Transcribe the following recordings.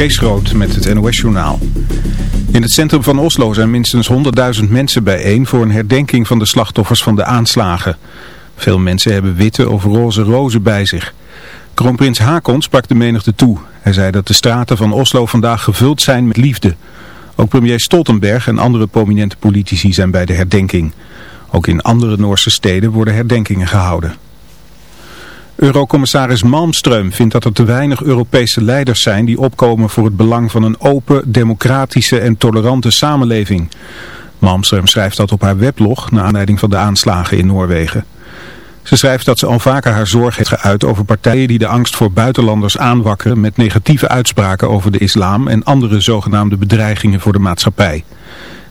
Kees Groot met het NOS-journaal. In het centrum van Oslo zijn minstens 100.000 mensen bijeen voor een herdenking van de slachtoffers van de aanslagen. Veel mensen hebben witte of roze rozen bij zich. Kroonprins Hakon sprak de menigte toe. Hij zei dat de straten van Oslo vandaag gevuld zijn met liefde. Ook premier Stoltenberg en andere prominente politici zijn bij de herdenking. Ook in andere Noorse steden worden herdenkingen gehouden. Eurocommissaris Malmström vindt dat er te weinig Europese leiders zijn die opkomen voor het belang van een open, democratische en tolerante samenleving. Malmström schrijft dat op haar weblog naar aanleiding van de aanslagen in Noorwegen. Ze schrijft dat ze al vaker haar zorg heeft geuit over partijen die de angst voor buitenlanders aanwakkeren met negatieve uitspraken over de islam en andere zogenaamde bedreigingen voor de maatschappij.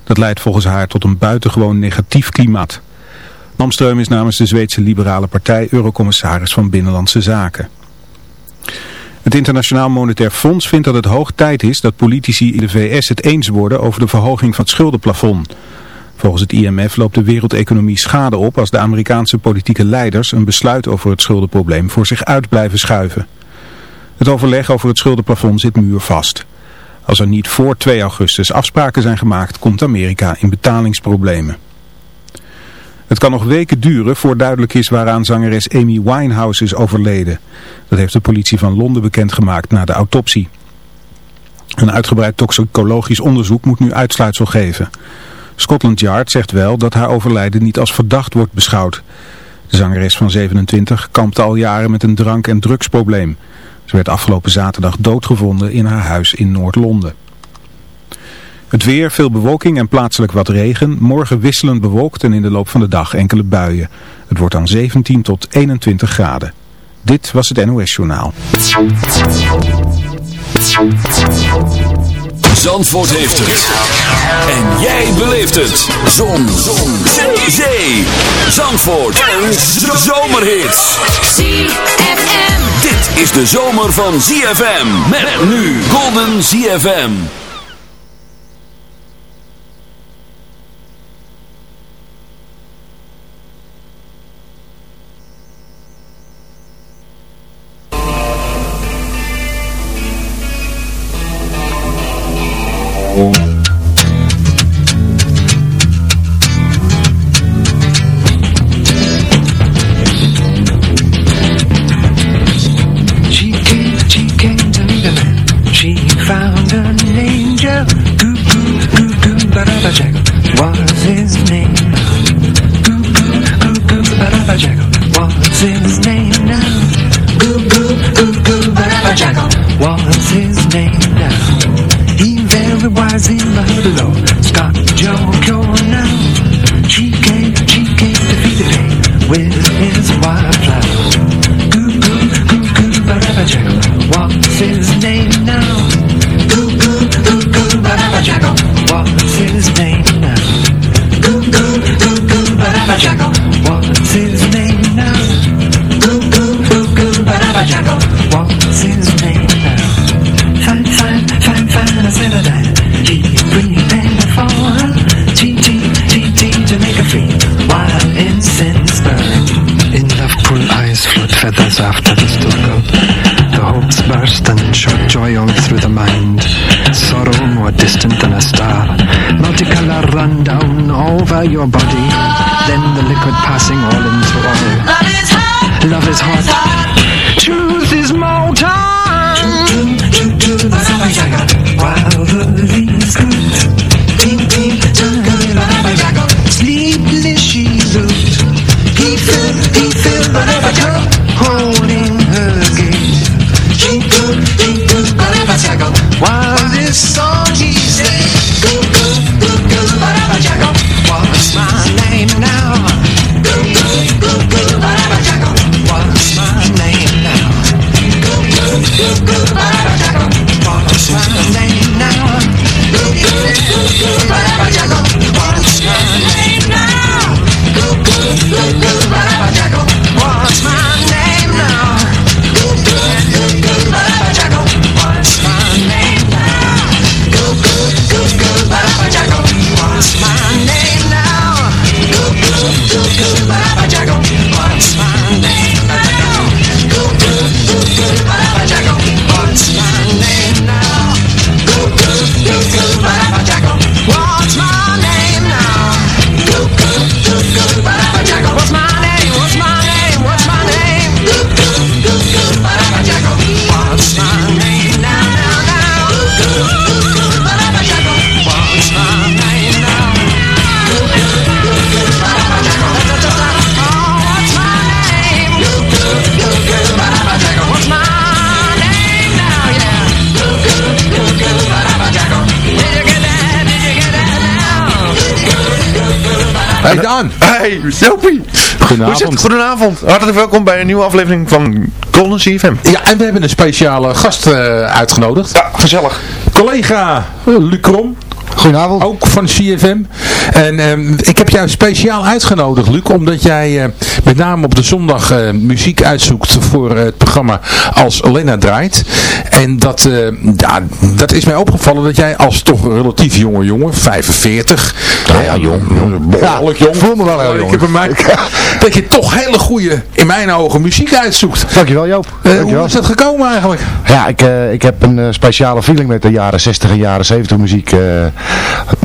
Dat leidt volgens haar tot een buitengewoon negatief klimaat. Malmström is namens de Zweedse Liberale Partij Eurocommissaris van Binnenlandse Zaken. Het Internationaal Monetair Fonds vindt dat het hoog tijd is dat politici in de VS het eens worden over de verhoging van het schuldenplafond. Volgens het IMF loopt de wereldeconomie schade op als de Amerikaanse politieke leiders een besluit over het schuldenprobleem voor zich uit blijven schuiven. Het overleg over het schuldenplafond zit muurvast. Als er niet voor 2 augustus afspraken zijn gemaakt, komt Amerika in betalingsproblemen. Het kan nog weken duren voor duidelijk is waaraan zangeres Amy Winehouse is overleden. Dat heeft de politie van Londen bekendgemaakt na de autopsie. Een uitgebreid toxicologisch onderzoek moet nu uitsluitsel geven. Scotland Yard zegt wel dat haar overlijden niet als verdacht wordt beschouwd. De zangeres van 27 kampte al jaren met een drank- en drugsprobleem. Ze werd afgelopen zaterdag doodgevonden in haar huis in Noord-Londen. Het weer, veel bewolking en plaatselijk wat regen. Morgen wisselend bewolkt en in de loop van de dag enkele buien. Het wordt dan 17 tot 21 graden. Dit was het NOS Journaal. Zandvoort heeft het. En jij beleeft het. Zon. Zon. Zee. Zee. Zandvoort. Een zomerhit. ZFM. Dit is de zomer van ZFM. Met nu Golden ZFM. And shot joy all through the mind. Sorrow more distant than a star. Multicolor run down over your body. Then the liquid passing all into all Love is hot. Love is hot Daan. Hey, Jopie. Hoe is het? Goedenavond. Hartelijk welkom bij een nieuwe aflevering van Golden CFM. Ja, en we hebben een speciale gast eh, uitgenodigd. Ja, gezellig. Collega uh, Luc Krom. Goedenavond. Ook van CFM. En ehm, ik heb jou speciaal uitgenodigd, Luc, omdat jij eh, met name op de zondag eh, muziek uitzoekt voor het programma Als Lena Draait. En dat, eh, ja, dat is mij opgevallen dat jij als toch relatief jonge jongen, 45. Nou ja, jong. Behoorlijk jong. voel me wel heel Ik jong. heb bij mij, dat je toch hele goede, in mijn ogen, muziek uitzoekt. Dankjewel Joop. Eh, Dankjewel. hoe is dat gekomen eigenlijk? Ja, ik, eh, ik heb een eh, speciale feeling met de jaren 60 en jaren 70 muziek.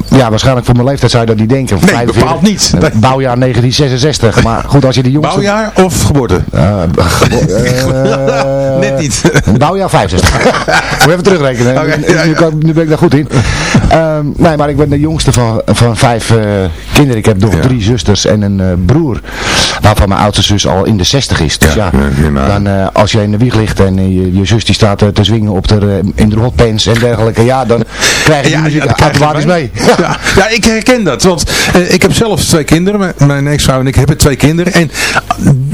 Ja, waarschijnlijk voor mijn leeftijd zou je dat niet denken. Nee, 45. bepaald niet. Eh. Bouwjaar 1966. Maar goed, als je de jongste... Bouwjaar of geboorte? Eh, gebo- eh, Net niet. Bouwjaar 65. Moet even terugrekenen. Oké, nu, ja, nu ja. kan- nu ben ik daar goed in. Ehm, nee, maar ik ben de jongste van, van vijf eh, kinderen. Ik heb nog Ja. drie zusters en een broer. Waarvan mijn oudste zus al in de 60 is. Dus ja, nou. dan als je in de wieg ligt en je, je zus die staat te zwingen op de, in de hotpants en dergelijke. Ja, dan krijg je die muziek mee. Ja, ja, ik herken dat. Want eh, ik heb zelf twee kinderen. Mijn- Mijn ex-vrouw en ik hebben twee kinderen. En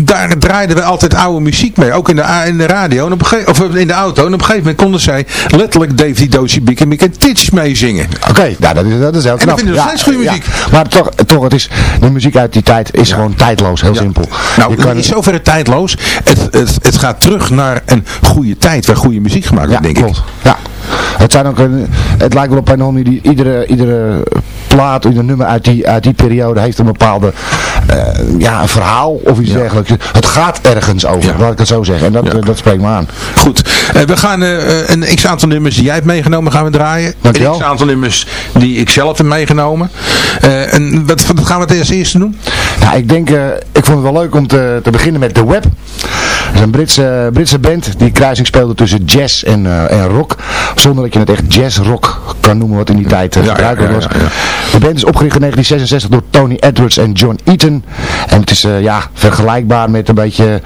daar draaiden we altijd oude muziek mee. Ook in de, in de radio. En op of in de auto. En op een gegeven moment konden zij letterlijk Davy Dozy en Mick en Titch meezingen. Oké, nou, dat is, dat is heel knap. dat vinden we steeds goede muziek. Maar toch, toch het is, de muziek uit die tijd is gewoon tijdloos, heel simpel. Nou, kan- het is zoverre tijdloos. Het, het, het gaat terug naar een goede tijd waar goede muziek gemaakt wordt, denk klopt. ik. Ja. Het, zijn ook een, het lijkt wel op een homie die iedere, iedere plaat, ieder nummer uit die, uit die periode heeft een bepaalde eh, ja, een verhaal of iets dergelijks. Het gaat ergens over, Ja. laat ik het zo zeggen. En dat, Ja. eh, dat spreekt me aan. Goed, Eh, we gaan een x-aantal nummers die jij hebt meegenomen gaan we draaien. Dankjewel. Een x-aantal nummers die ik zelf heb meegenomen. En wat, wat gaan we het als eerste doen? Ja, ik denk, ik vond het wel leuk om te, te beginnen met The Web. Dat is een Britse, Britse band die kruising speelde tussen jazz en, en rock. Zonder dat je het echt jazz-rock kan noemen wat in die tijd eh, Ja, gebruikelijk was. De band is opgericht in 1966 door Tony Edwards en John Eaton. En het is eh, ja, vergelijkbaar met een beetje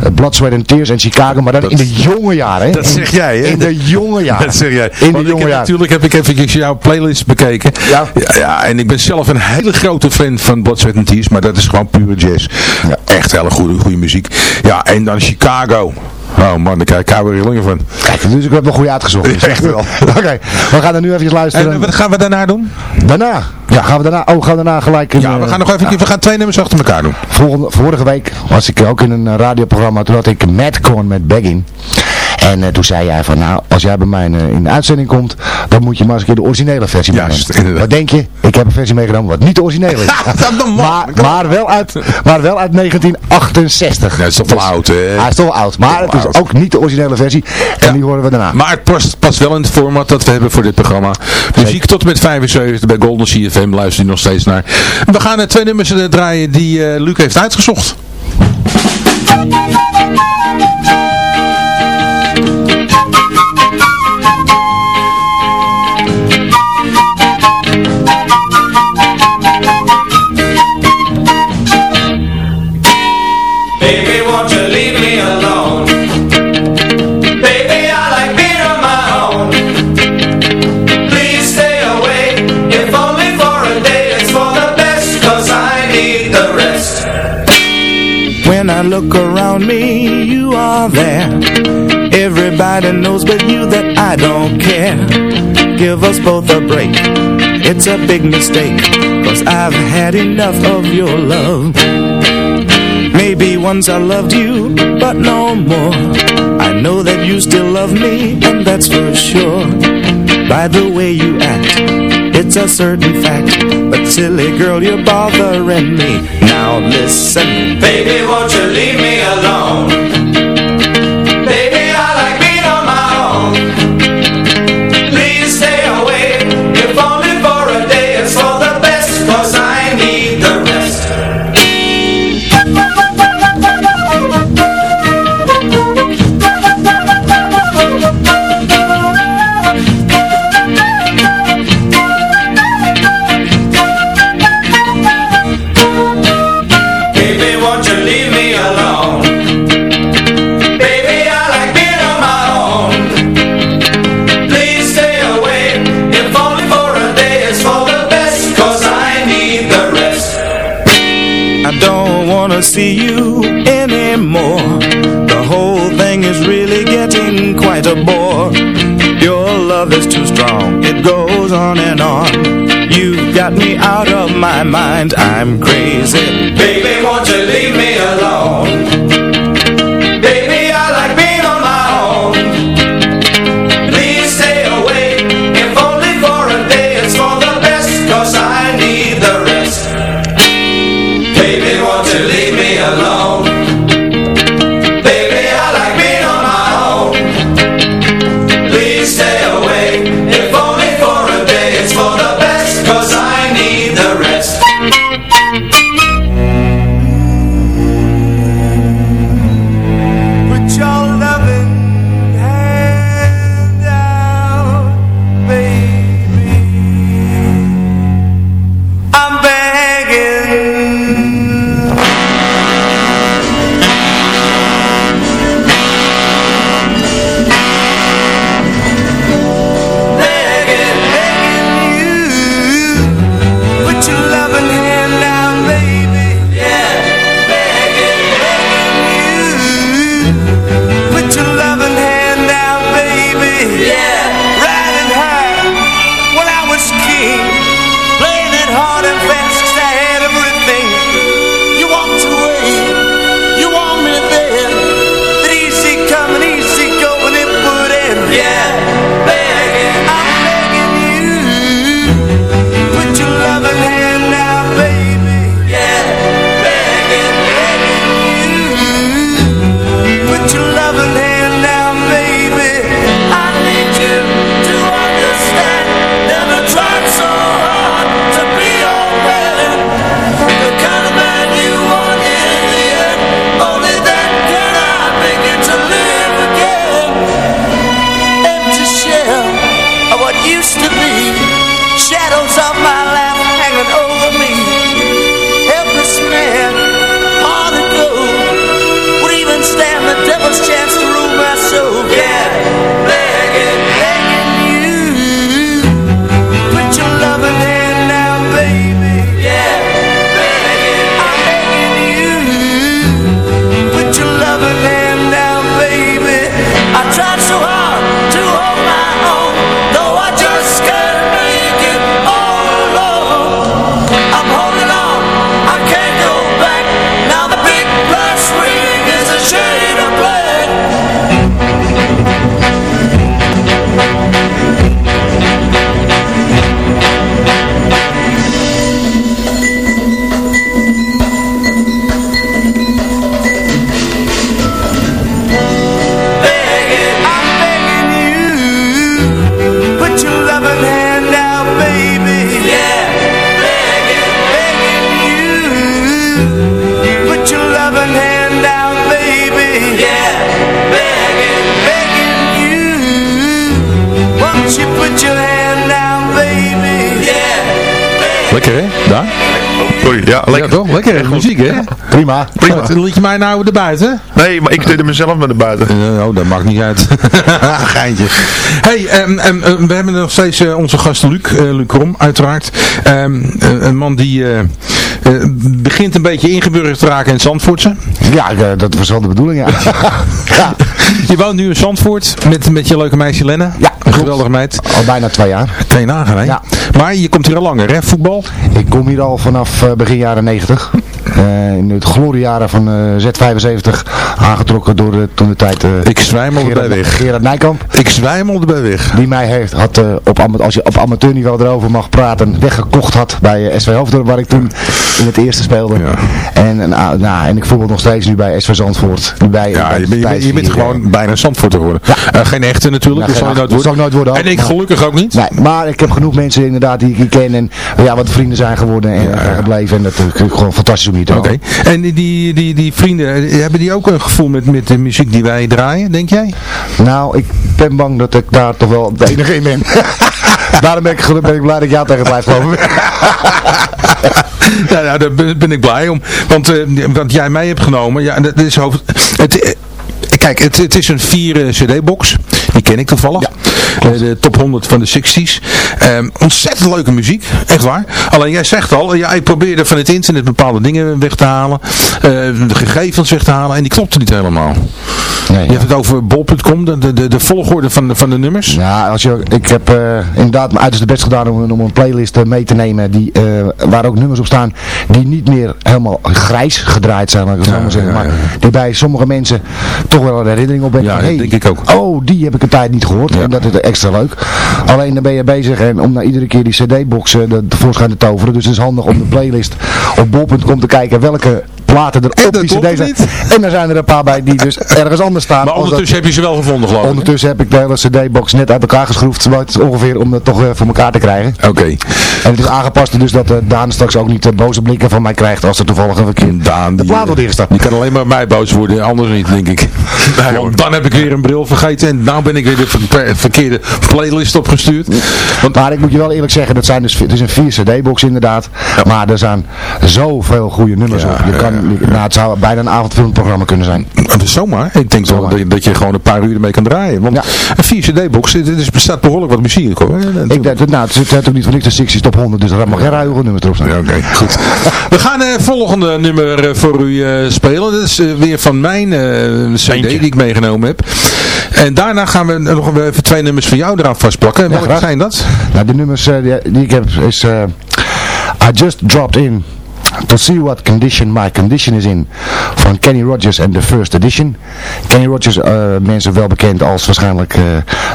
eh, Blood, Sweat and Tears en Chicago. Maar dan in de jonge jaren. Hè? dat zeg jij, hè? In de jonge jaren. Dat zeg jij. In de jonge jaren. Natuurlijk heb ik eventjes jouw playlist bekeken. Ja. ja. ja, En ik ben zelf een hele grote fan van Blood, Sweat and Tears. Maar dat is gewoon pure jazz. Ja. Echt hele goede, goede muziek. Ja, en dan Chicago. Oh man, daar krijg ik koude rillingen van. Kijk, dus ik heb wel goed uitgezocht. Dus Echt wel. Oké, we gaan er nu even luisteren. En wat gaan we daarna doen? Daarna. Ja, gaan we daarna, oh, gaan we daarna gelijk Ja, we eh, gaan nog even, we gaan twee nummers achter elkaar doen. Volgende, vorige week was ik ook in een eh, radioprogramma. Toen had ik Madcorn met Begging. En eh, toen zei jij van, nou, als jij bij mij eh, in de uitzending komt, dan moet je maar eens een keer de originele versie Juist, meenemen. inderdaad. Wat denk je? Ik heb een versie meegenomen wat niet de originele is. maar, maar, wel uit, maar wel uit 1968. Dat is toch wel oud, hè? Hij is toch wel oud. Maar het is ook niet de originele versie. En Ja. die horen we daarna. Maar het past, past wel in het format dat we hebben voor dit programma. Muziek tot en met 75 bij Golden CFM luister je nog steeds naar. We gaan er twee nummers eh, draaien die eh, Luc heeft uitgezocht. Baby, I look around me, you are there. Everybody knows but you that I don't care. Give us both a break. It's a big mistake Cause I've had enough of your love. Maybe once I loved you, but no more. I know that you still love me, and that's for sure. By the way you it's a certain fact. But silly girl, you're bothering me. Now listen. Baby, won't you leave me alone? See you anymore. The whole thing is really getting quite a bore. Your love is too strong, it goes on and on. You've got me out of my mind, I'm crazy. Baby, won't you leave me alone? Lekker hè? Daar? Sorry, ja, Ja lekker. toch? Lekker? Muziek hè? Prima. Prima. Liet je mij nou erbuiten? Nee, maar ik deed hem mezelf naar de buiten. Uh, oh, dat maakt niet uit. Geintje. Hey, ehm, we hebben nog steeds eh, onze gast Luc, eh, Luc Krom, uiteraard. Eh, een man die begint een beetje ingeburgerd te raken in Zandvoortse. Ja, dat was wel de bedoeling, ja. ja, Je woont nu in Zandvoort met, met je leuke meisje Lenne. Ja, Een geweldige meid. al bijna twee jaar. Twee dagen, hè? Ja. Maar je komt hier al langer, hè? Voetbal? Ik kom hier al vanaf eh, begin jaren 90. Eh, in het gloriejaren van eh, Z75 aangetrokken door de, toen de tijd eh, Ik zwijmelde bij Gerard, weg. Gerard Nijkamp. Ik zwijmelde bij weg. Die mij heeft, had, eh, op, als je op amateurniveau erover mag praten, weggekocht had bij eh, SV Hoofddorp, waar ik toen in het eerste speelde. Ja. En, en, ah, nou, en ik voetbal nog steeds nu bij SV Zandvoort. Nu Bij, Ja, bij je, bent- je, bent- je bent gewoon bijna Zandvoort geworden. Eh, geen echte natuurlijk, Ja, dat zal je nooit worden. ik nooit worden. En ik gelukkig ook niet. Nee, maar ik heb genoeg mensen inderdaad die ik ken en ja, wat vrienden zijn geworden en gebleven. En dat is gewoon fantastisch om hier Oké. En die, die, die, die vrienden, eh, hebben die ook een gevoel met, met de muziek die wij draaien, denk jij? Nou, ik ben bang dat ik daar toch wel de enige in ben. Daarom ben ik, ben ik blij dat ik jou tegen blijf geloven. nou, nou, daar ben ik blij om. Want, eh, want jij mij hebt genomen. Ja, dat is hoofd, het, eh, kijk, het, het is een vier eh, cd-box. Die ken ik toevallig. Eh, de top 100 van de 60s. Ehm, ontzettend leuke muziek. Echt waar. Alleen jij zegt al, ja, ik probeerde van het internet bepaalde dingen weg te halen. eh, de gegevens weg te halen. En die klopte niet helemaal. Nee, Je ja. hebt het over bol.com, de, de, de volgorde van de, van de nummers. Ja, als je, ik heb eh, inderdaad mijn uiterste best gedaan om, om een playlist eh, mee te nemen die, waar ook nummers op staan die niet meer helemaal grijs gedraaid zijn, laat ik het zo maar zeggen. ja. Maar die bij sommige mensen toch wel een herinnering op bent. Ja, hey, denk ik ook. Oh, die heb ik een tijd niet gehoord. En dat is extra leuk. Alleen dan ben je bezig en om nou iedere keer die cd-box uh, tevoorschijn te toveren. Dus het is handig om de playlist op bol.com te kijken welke platen er En op dat die niet. En er zijn er een paar bij die dus ergens anders staan. Maar dat- ondertussen heb je ze wel gevonden, geloof ik. Ondertussen heb ik de hele cd-box net uit elkaar geschroefd, ongeveer om dat toch eh, voor elkaar te krijgen. Oké. En het is aangepast dus dat eh, Daan straks ook niet eh, boze blikken van mij krijgt als er toevallig een verkeer Daan, de die, plaat wordt ingestart. die kan alleen maar mij boos worden, anders niet, denk ik. Want dan heb ik weer een bril vergeten en nou ben ik weer de ver- verkeerde playlist opgestuurd. Want Maar ik moet je wel eerlijk zeggen, dat zijn dus, het is een 4 cd-box inderdaad, maar er zijn zoveel goede nummers Ja, op. Je kan, nou, het zou bijna een avondfilmprogramma kunnen zijn. dat is zomaar. Ik denk Zomaar. dat, dat je gewoon een paar uur mee kan draaien. Want Ja. een 4 cd-box, dit is, bestaat behoorlijk wat muziek hoor. Ik denk, dat- nou, het zit ook niet voor niks de 60 top 100, dus er mag geen ruige nummers erop staan. Ja, Oké, goed. We gaan het volgende nummer eh, voor u eh, spelen. Dat is eh, weer van mijn eh, cd die ik meegenomen heb. En daarna gaan we nog even twee nummers van jou eraan vastplakken. Welke graag. zijn dat? Nou, de nummers eh, die, die ik heb is eh, I Just Dropped In To See What Condition My Condition Is In van Kenny Rogers en The First Edition. Kenny Rogers, eh, mensen wel bekend als waarschijnlijk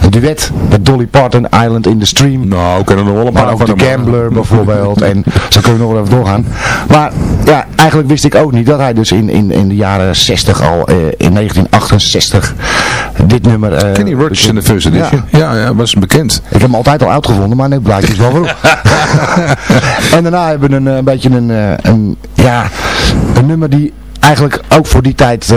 een duet met Dolly Parton, Island in the Stream. Nou, kunnen er nog wel een paar van de Gambler bijvoorbeeld. En zo kunnen we nog wel even doorgaan. Maar ja, eigenlijk wist ik ook niet dat hij dus in, in, in de jaren 60 al, eh, in 1968, dit nummer... Kenny Rogers in de first edition. Ja, ja, was bekend. ik heb hem altijd al uitgevonden, maar nu blijkt het wel vroeg. en daarna hebben we een, een beetje een, een, ja, een nummer die eigenlijk ook voor die tijd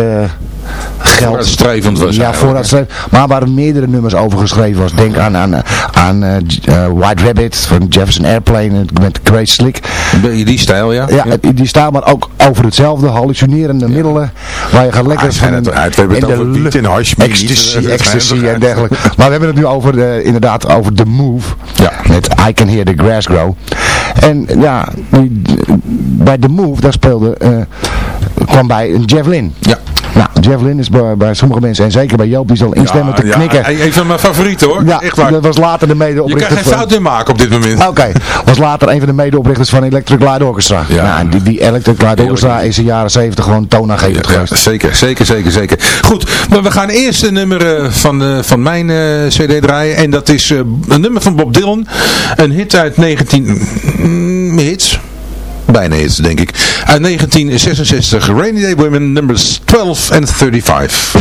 geldt. Vooruitstrevend was Ja, vooruitstrevend. Maar waar meerdere nummers over geschreven was. Denk aan, aan, aan eh, eh, White Rabbit van Jefferson Airplane met Grace Slick. Beetje die stijl, ja. Ja, die staan maar ook over hetzelfde, hallucinerende middelen, waar je gaat lekker Ah, het van eruit. We hebben het in over lucht- en hash, ecstasy, ecstasy en dergelijke. Maar we hebben het nu over de, inderdaad over The Move, Ja. met I Can Hear the Grass Grow. En ja, bij The Move, daar speelde, eh, kwam bij een Jeff Lynne. Ja. Nou, Jeff Lynne is bij, bij sommige mensen, en zeker bij Joop, die zal instemmen te ja, knikken. Een een van mijn favorieten hoor. Ja, Echt waar. dat was later de Je kan medeoprichter geen fout in maken op dit moment. Oké, was later een van de medeoprichters van Electric Light Orchestra. Ja. Nou, en die, die Electric Light Orchestra is in de jaren 70 gewoon toonaangevend Ja, geweest. zeker, zeker, zeker, zeker. Goed, maar we gaan eerst een nummer eh, van, eh, van mijn eh, cd draaien. En dat is een nummer van Bob Dylan. Een hit uit 19... mm, hits? Bijna hits, denk ik. Uit 1966. Rainy Day Women, numbers 12 en 35.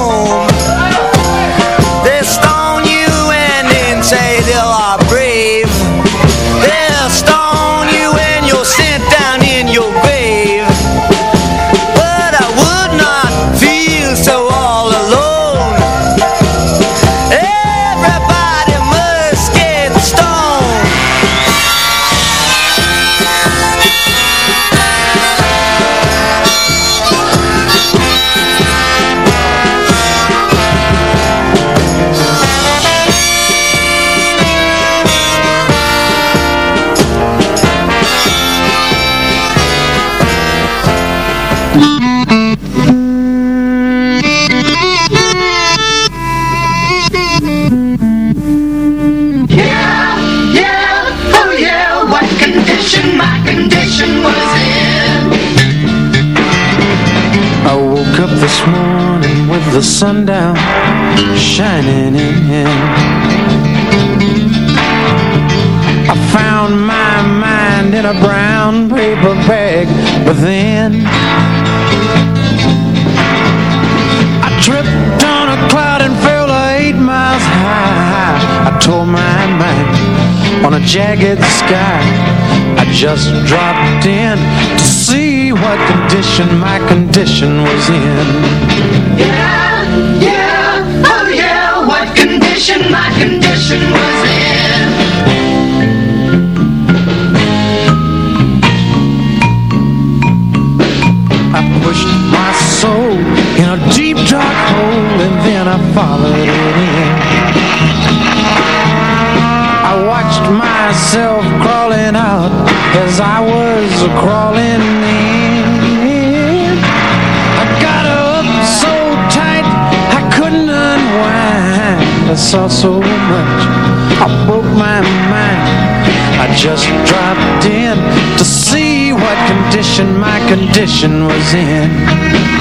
home. The sundown shining in. I found my mind in a brown paper bag, but then I tripped on a cloud and fell eight miles high. I tore my mind on a jagged sky. I just dropped in to see what condition my condition was in. Yeah, yeah, oh yeah, what condition my condition was in. I pushed my soul in a deep dark hole and then I followed it in. I watched myself crawling out as I was crawling in. Saw so much, I broke my mind. I just dropped in to see what condition my condition was in.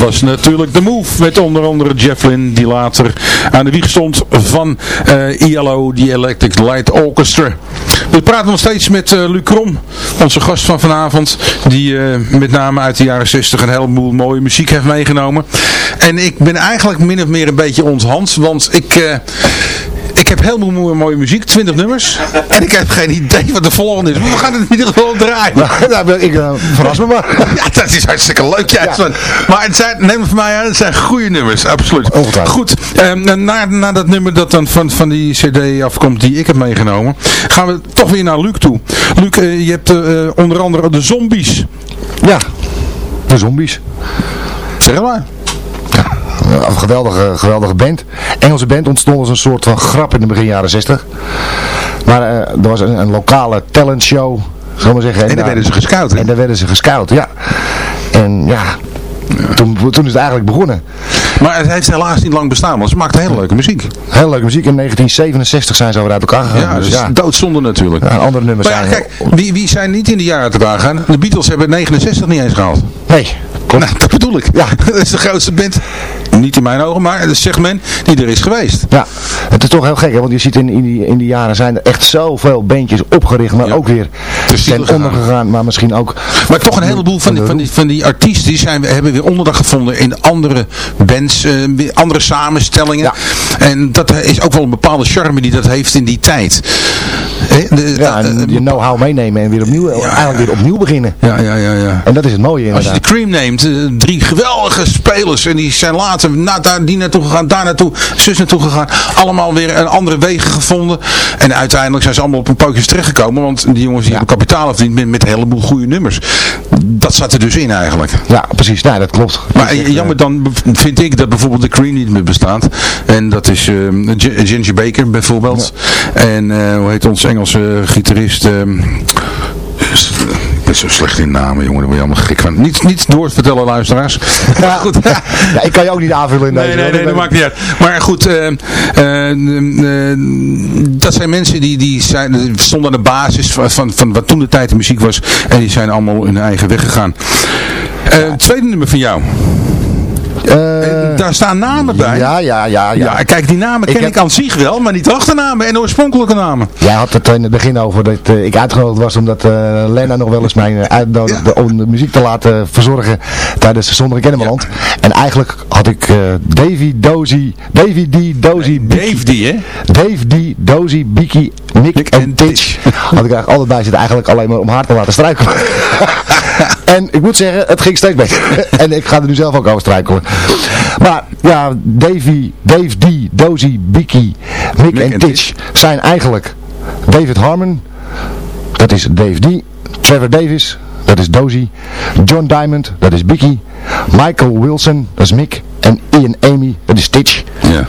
Was natuurlijk de move met onder andere Jeff Lynne, die later aan de wieg stond van eh ILO, die Electric Light Orchestra. We praten nog steeds met eh, Luc Krom, onze gast van vanavond, die eh, met name uit de jaren 60 een heleboel mooie muziek heeft meegenomen. En ik ben eigenlijk min of meer een beetje onthand, want ik... ik heb heel mooie, mooie muziek, 20 nummers. En ik heb geen idee wat de volgende is. Maar we gaan het in ieder geval draaien. Nou, ik eh, verras me maar. Ja, dat is hartstikke leuk. Ja. Ja. Maar het zijn, neem het van mij aan, het zijn goede nummers, absoluut. Goed, ehm, na, na dat nummer dat dan van, van die cd afkomt die ik heb meegenomen, gaan we toch weer naar Luc toe. Luc, eh, je hebt eh, onder andere de zombies. Ja, de zombies. Zeg maar. Een geweldige, geweldige band. Engelse band ontstond als een soort van grap in de begin jaren 60. Maar eh, er was een, een lokale talentshow, zal maar zeggen. En daar daar- werden ze gescout, hè? En daar werden ze gescout, ja. En ja, Toen, toen is het eigenlijk begonnen. Maar het heeft helaas niet lang bestaan, want ze maakten hele leuke muziek. Heel leuke muziek. In 1967 zijn ze alweer uit elkaar gegaan. Ja, dus dus ja, doodzonde natuurlijk. ja, andere nummers Maar zijn... kijk, wie, wie zijn niet in de jaren uit elkaar gegaan? De Beatles hebben 69 niet eens gehaald. Nee, klopt. Nou, dat bedoel ik. Ja. dat is de grootste band, niet in mijn ogen, maar het segment die er is geweest. Ja, het is toch heel gek, hè? want je ziet in, in, die, in die jaren zijn er echt zoveel bandjes opgericht, maar Ja. ook weer ten onder gegaan, maar misschien ook... Maar toch een heleboel van die, van die, van die artiesten die zijn, hebben weer onderdak gevonden in andere bands, eh, andere samenstellingen. Ja. En dat is ook wel een bepaalde charme die dat heeft in die tijd. De- Ja, eh, en eh, je know-how meenemen en weer opnieuw, eigenlijk weer opnieuw beginnen. ja, ja, ja, ja. En dat is het mooie Als je de inderdaad. Cream neemt, eh, drie geweldige spelers en die zijn later na, daar, die naartoe gegaan, daar naartoe, zus naartoe gegaan. Allemaal weer een andere wegen gevonden. En uiteindelijk zijn ze allemaal op een pootjes terechtgekomen, want die jongens die Ja. hebben kapitaal verdiend met, met een heleboel goede nummers. Dat zat er dus in eigenlijk. Ja, precies. Nou, dat klopt. Maar Dat echt, jammer dan bev- vind ik dat bijvoorbeeld de Cream niet meer bestaat. En dat is eh, Gi- Ginger Baker bijvoorbeeld. En eh, hoe heet onze Engelse gitarist... ehm, ben zo slecht in namen, jongen. Daar word je allemaal gek van. Niet, niet doorvertellen, luisteraars. eh, Ja, goed. ja, ik kan je ook niet aanvullen in Nee, deze. nee, hoor. nee, dat maakt niet uit. Maar goed, eh, eh, eh, dat zijn mensen die, die zijn, stonden aan de basis van, van, van wat toen de tijd de muziek was. En die zijn allemaal hun eigen weg gegaan. Tweede nummer van jou. Eh, Daar staan namen bij. ja, ja, ja, ja. Ja, kijk, die namen Ik ken heb- ik aan zich wel, maar niet de achternamen en de oorspronkelijke namen. Jij had het in het begin over dat eh, ik uitgenodigd was omdat eh, Lena nog wel eens mij uitnodigde om de muziek te laten verzorgen tijdens de Zonder Kennemerland. En eigenlijk had ik Davy, Dozy, Davy D, Dozy, Dave die, hè? Dave D, Dozy, Biki, Nick, Nick en Titch. Had ik eigenlijk altijd bij zitten, eigenlijk alleen maar om haar te laten struikelen. en ik moet zeggen, het ging steeds beter. en ik ga er nu zelf ook over struikelen. Maar ja, Davy, Dave D, Dozy, Biki, Nick, Nick en en Titch zijn eigenlijk David Harmon, dat is Dave D, Trevor Davis, dat is Dozy, John Diamond, dat is Biki, Michael Wilson, dat is Mick, en Ian Amy, dat is Titch. Ja.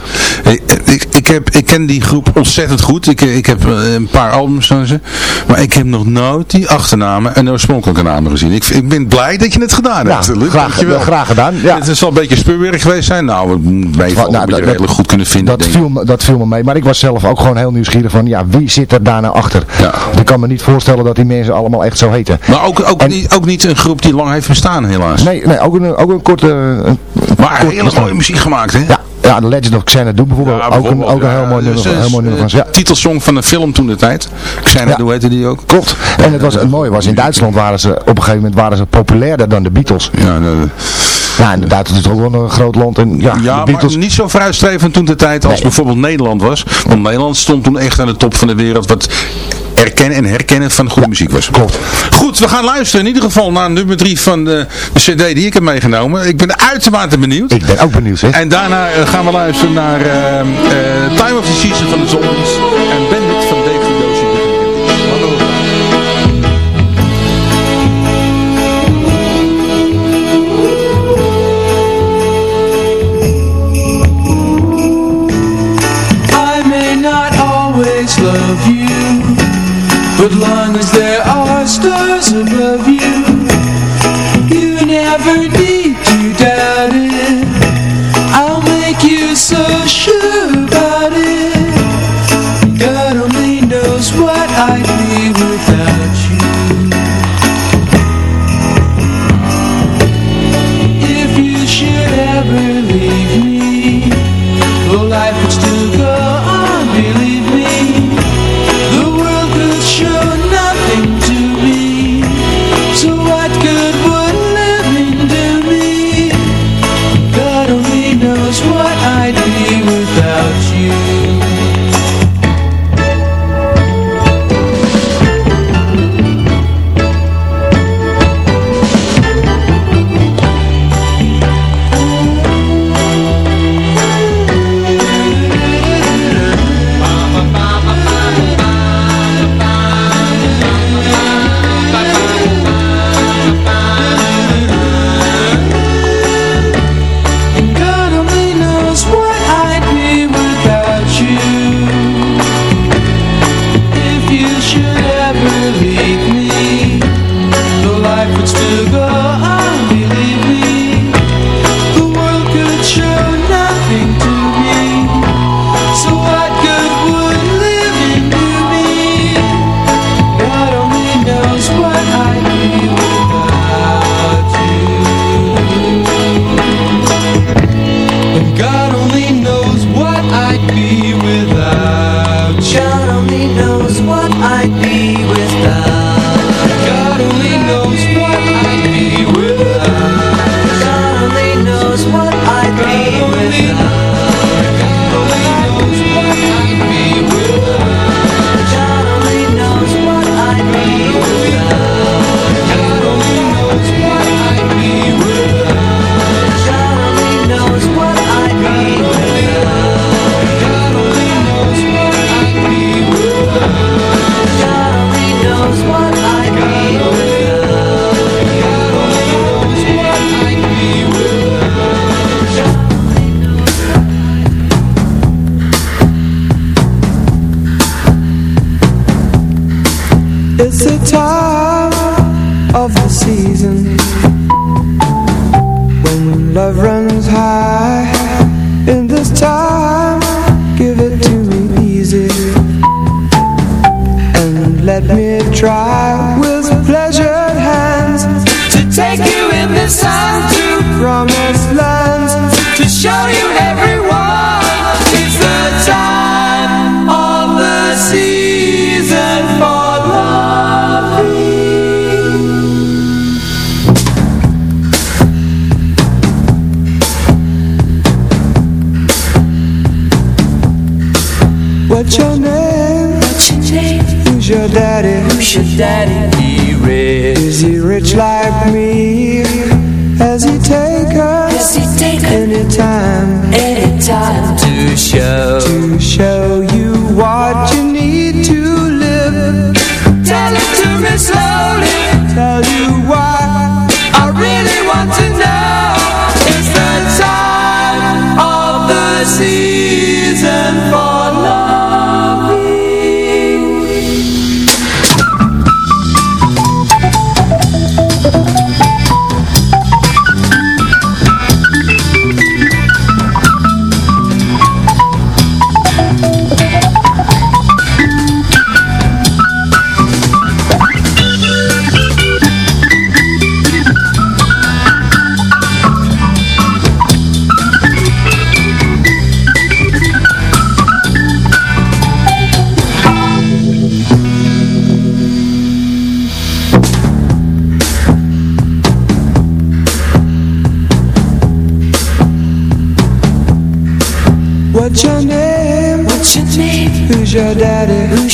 Ik, ik, ik, heb, ik ken die groep ontzettend goed. Ik, ik heb eh, een paar albums van ze. Maar ik heb nog nooit die achternamen en de oorspronkelijke namen gezien. Ik, ik ben blij dat je het gedaan Ja, hebt. Luc. graag, Dankjewel. graag gedaan. Ja. Het zal een beetje speurwerk geweest zijn. Nou, we wel Nou, dat redelijk goed kunnen vinden. Dat viel, me, dat viel me mee, maar ik was zelf ook gewoon heel nieuwsgierig van, ja, wie zit er daar nou achter? Ja. Ik kan me niet voorstellen dat die mensen allemaal echt zo heten. Maar ook, ook, En- niet, ook niet een groep die lang heeft bestaan, helaas. Nee, nee ook, een, ook een korte... Een, maar kort hele mooie muziek gemaakt, hè? Ja, ja, The Legend of Xanadu bijvoorbeeld. Ja, ook een, bijvoorbeeld, ook een heel mooi dus, nummer, eh, heel mooi nummer van ze. Ja, Titelsong van een film toen de tijd. Xanadu Ja. heette die ook. klopt. En het, was, het mooie was, in Duitsland waren ze, op een gegeven moment waren ze populairder dan de Beatles. Ja, nou, Ja, en Duitsland is ook wel een groot land. En ja, Ja, de Beatles... maar niet zo vooruitstrevend toen de tijd als Nee. bijvoorbeeld Nederland was. Want Nederland stond toen echt aan de top van de wereld. Wat erkennen en herkennen van goede muziek was. klopt. Goed, we gaan luisteren in ieder geval naar nummer 3 van de, de cd die ik heb meegenomen. Ik ben uitermate benieuwd. Ik ben ook benieuwd, hè. En daarna eh, gaan we luisteren naar eh, eh, Time of the Season van de Zombies. En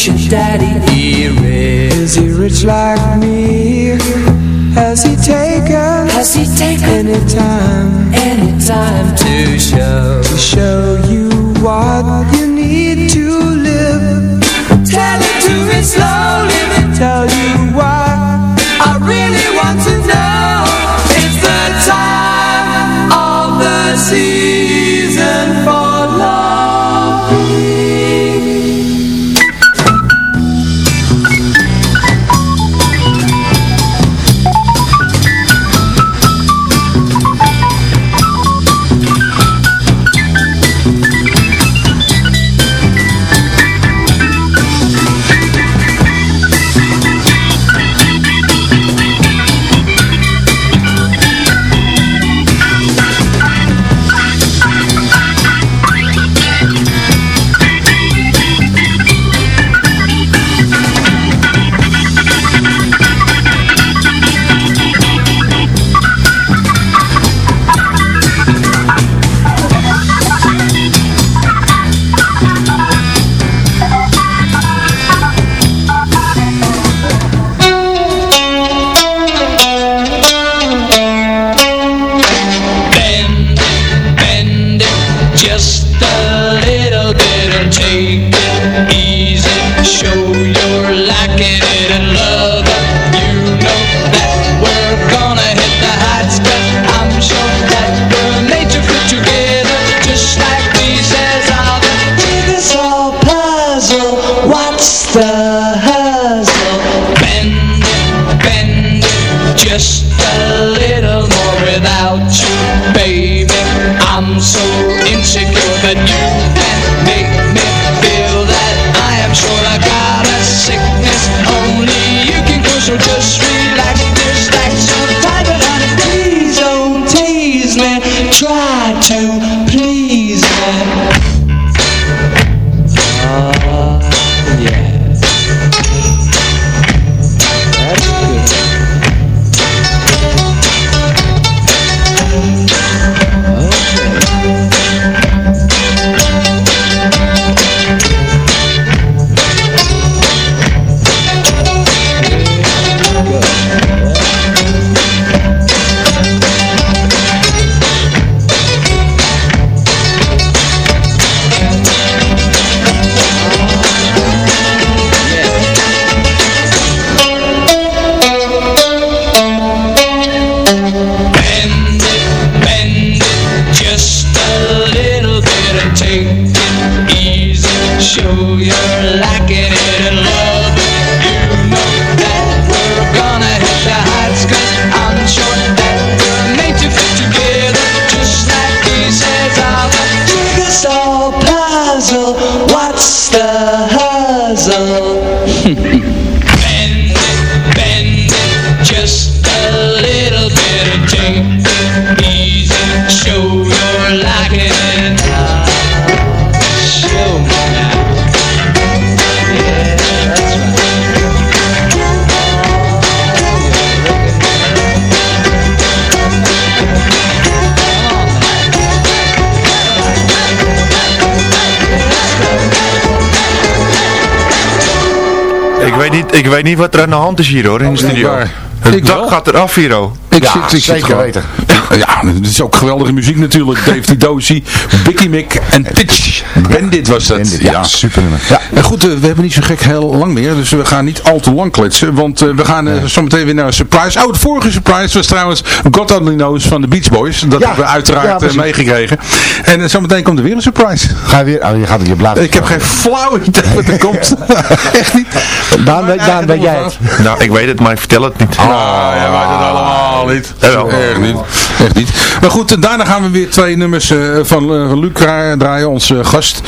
your daddy hear Is he rich like me? Has he taken? Has he taken any time, any time to ik weet niet wat er aan de hand is hier hoor, in de studio. waar. Het Ik dak wel. gaat eraf hier hoor. Ik Ja, zit, ik zit zeker weten. Ja, het is ook geweldige muziek natuurlijk. Dave Dozy, Bicky Mick en Titch. Bandit was dat. Bandit, ja, super nummer. Ja. En goed, eh, we hebben niet zo gek heel lang meer, dus we gaan niet al te lang kletsen, want eh, we gaan eh, zometeen weer naar een surprise. Oh, de vorige surprise was trouwens God Only Knows van de Beach Boys. Dat Ja, hebben we uiteraard meegekregen. En zometeen komt er weer een surprise. Ga je weer, oh, je gaat het je. Ik heb geen flauw idee wat er komt. Echt niet. Daan, weet jij het? Nou, ik weet het, maar ik vertel het niet. Ah, ja, wij het allemaal niet. Jawel. Echt niet. Echt niet. Maar goed, daarna gaan we weer twee nummers eh, van, eh, van Luc dra- draaien. Onze gast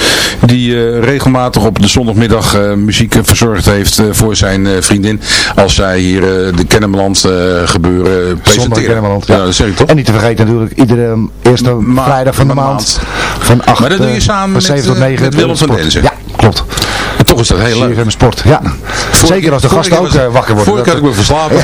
die eh, regelmatig op de zondagmiddag eh, muziek eh, verzorgd heeft eh, voor zijn eh, vriendin. Als zij hier eh, de Kennemerland eh, gebeuren Zondag presenteren. Kennemerland, ja. ja. dat zeg ik toch? En niet te vergeten natuurlijk, iedere um, eerste Ma- vrijdag van de ma- maand. Van 8 Maar dat doe je eh, samen met, 7 tot eh, 9. met Willem van. Denzen. Ja, klopt. Toch is dat heel leuk. CFM Sport, ja. Zeker als de gasten ook was- eh, wakker worden. Vorige keer had ik me verslapen.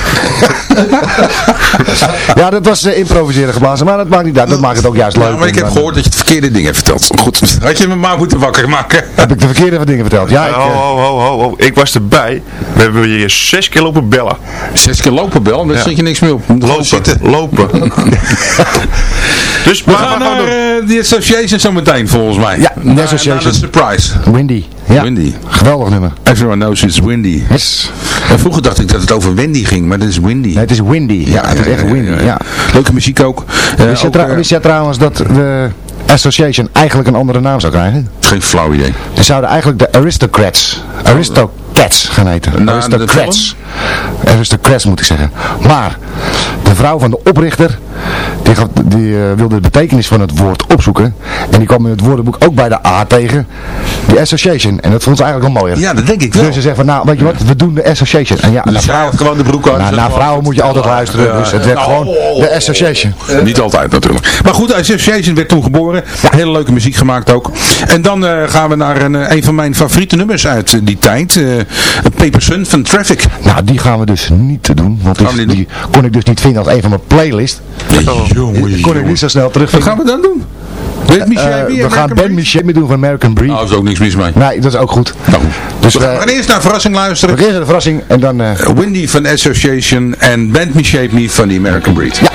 ja, dat was eh, improviseren geblazen, maar dat maakt niet uit. Dat maakt het ook juist leuk. Ja, maar ik heb dan, gehoord dat je het verkeerde ding hebt verteld. Goed, had je me maar moeten wakker maken. Heb ik de verkeerde dingen verteld? Ja, ik, Ho, eh, ho, ho, ho, ho. Ik was erbij. We hebben hier zes keer lopen bellen. Zes keer lopen bel, daar Ja. zit je niks meer op. Je moet gewoon zitten. Lopen, lopen. dus, We maar, gaan naar we eh, die association zometeen volgens mij. Ja, de Association. naar de surprise. Windy. Ja, Windy. geweldig nummer. Everyone knows it's windy. Yes. En vroeger dacht ik dat het over Wendy ging, maar dat is windy. Nee, het is windy. Ja, het is echt windy. Ja. Leuke muziek ook. Eh, Wist, je ook, trou- eh, wist jij trouwens dat de Association eigenlijk een andere naam zou krijgen? geen flauw idee. Ze zouden eigenlijk de Aristocrats, Aristocats gaan heten. Na de Aristocrats. Aristocrats moet ik zeggen. Maar de vrouw van de oprichter, die, gaf- die eh, wilde de betekenis van het woord opzoeken. En die kwam in het woordenboek ook bij de A tegen. De Association. En dat vond ze eigenlijk wel mooier. Ja, dat denk ik wel. Dus ze zeggen van, nou, weet je wat, we doen de Association. En ja, Dus vrouwen, gewoon de broek aan. nou, naar maar. vrouwen moet je altijd luisteren. Ja, dus het ja. werd Nou, gewoon oh, oh, de oh. Association. Niet altijd natuurlijk. Maar goed, Association werd toen geboren. Hele leuke muziek gemaakt ook. En dan eh, gaan we naar een, eh, een van mijn favoriete nummers uit eh, die tijd. eh Paper Sun van Traffic. Nou, die gaan we dus niet doen. Want die, Gaan die kon ik dus niet vinden als een van mijn playlist. jongen, Die kon ik niet zo snel Wat terugvinden. gaan we dan doen? Weet Michel Eh, wie? we gaan Ben Michel mee doen van American Breed. Nou, is ook niks mis mee. Nee, dat is ook goed. Nou. Dus we gaan eerst naar verrassing luisteren. we beginnen de verrassing en dan... eh, Windy van Association en Shape Me van The American Breed. Ja.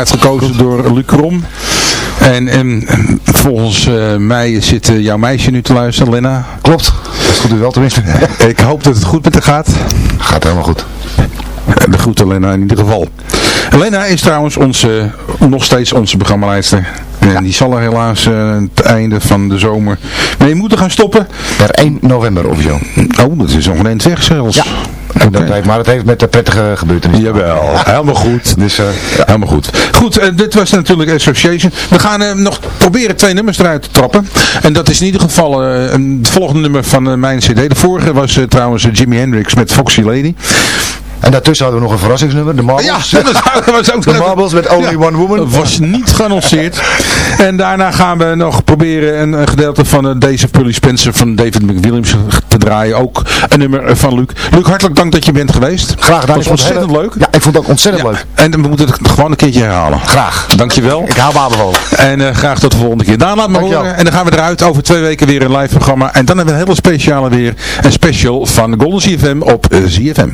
Uitgekozen door Luc Rom. En, en volgens eh, mij zit eh, jouw meisje nu te luisteren, Lena. Klopt. Dat goed u wel tenminste. Ik hoop dat het goed met haar gaat. Gaat helemaal goed. De groeten Lena in ieder geval. Lena is trouwens onze, nog steeds onze programmaleider. En die zal er helaas eh, het einde van de zomer mee moeten gaan stoppen. Per 1 november officieel. Oh, dat is eind weg zelfs. Ja. Dat heeft, maar het heeft met de prettige gebeurtenissen. Jawel, helemaal goed. Dus, eh, Helemaal goed. Goed, eh, dit was natuurlijk Association. We gaan eh, nog proberen twee nummers eruit te trappen. En dat is in ieder geval het volgende nummer van mijn cd. De vorige was trouwens Jimi Hendrix met Foxy Lady. En daartussen hadden we nog een verrassingsnummer, de Marbles. Ja, dat was ook De Marbles met Only Ja. One Woman. Dat was niet geannonceerd. en daarna gaan we nog proberen een, een gedeelte van uh, Days of Purley Spencer van David McWilliams te draaien. Ook een nummer eh, van Luc. Luc, hartelijk dank dat je bent geweest. Graag gedaan. Dat was ontzettend leuk. Ja, ik vond het ook ontzettend Ja, leuk. En we moeten het gewoon een keertje herhalen. Graag. Dankjewel. Ik hou me aanbevolen. En eh, graag tot de volgende keer. Daan, laat me Dankjewel. horen. En dan gaan we eruit over twee weken weer een live programma. En dan hebben we een hele speciale weer. Een special van Golden CFM op eh, ZFM.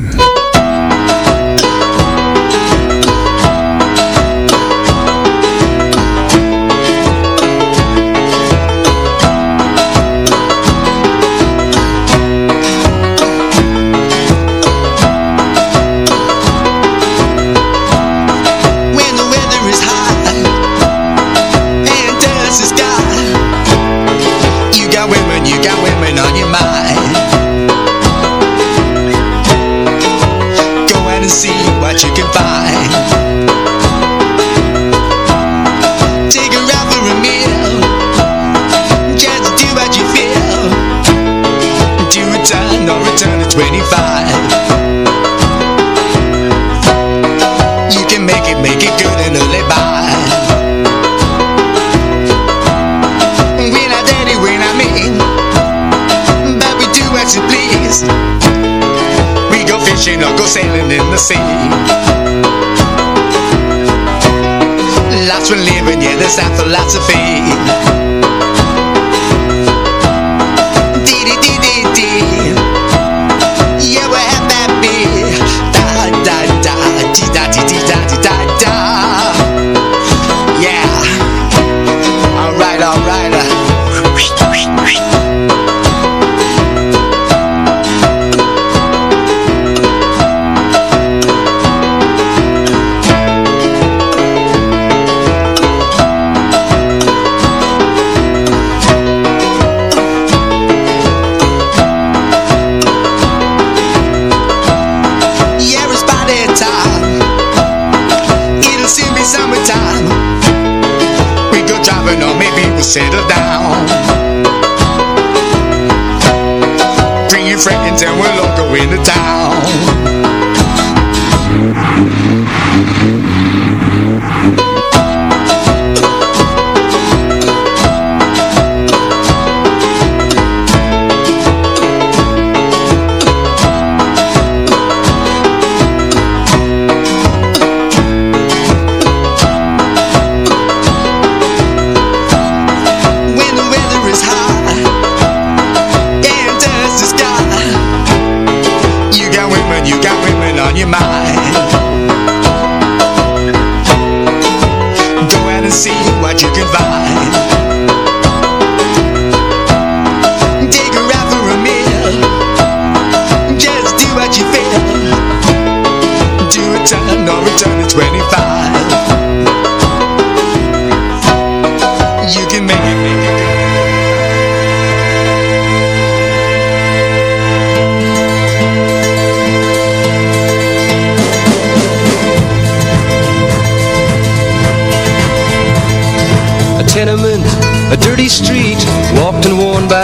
The sea. Lots for living, yeah, that's our philosophy. Settle down. Bring your friends and we'll all go into town.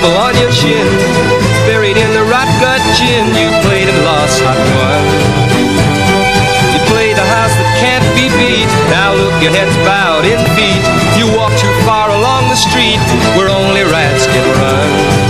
Stubble on your chin? Buried in the rot gut gin You played and lost, not won You played the house that can't be beat. Now look, your head's bowed in feet. You walk too far along the street Where only rats can run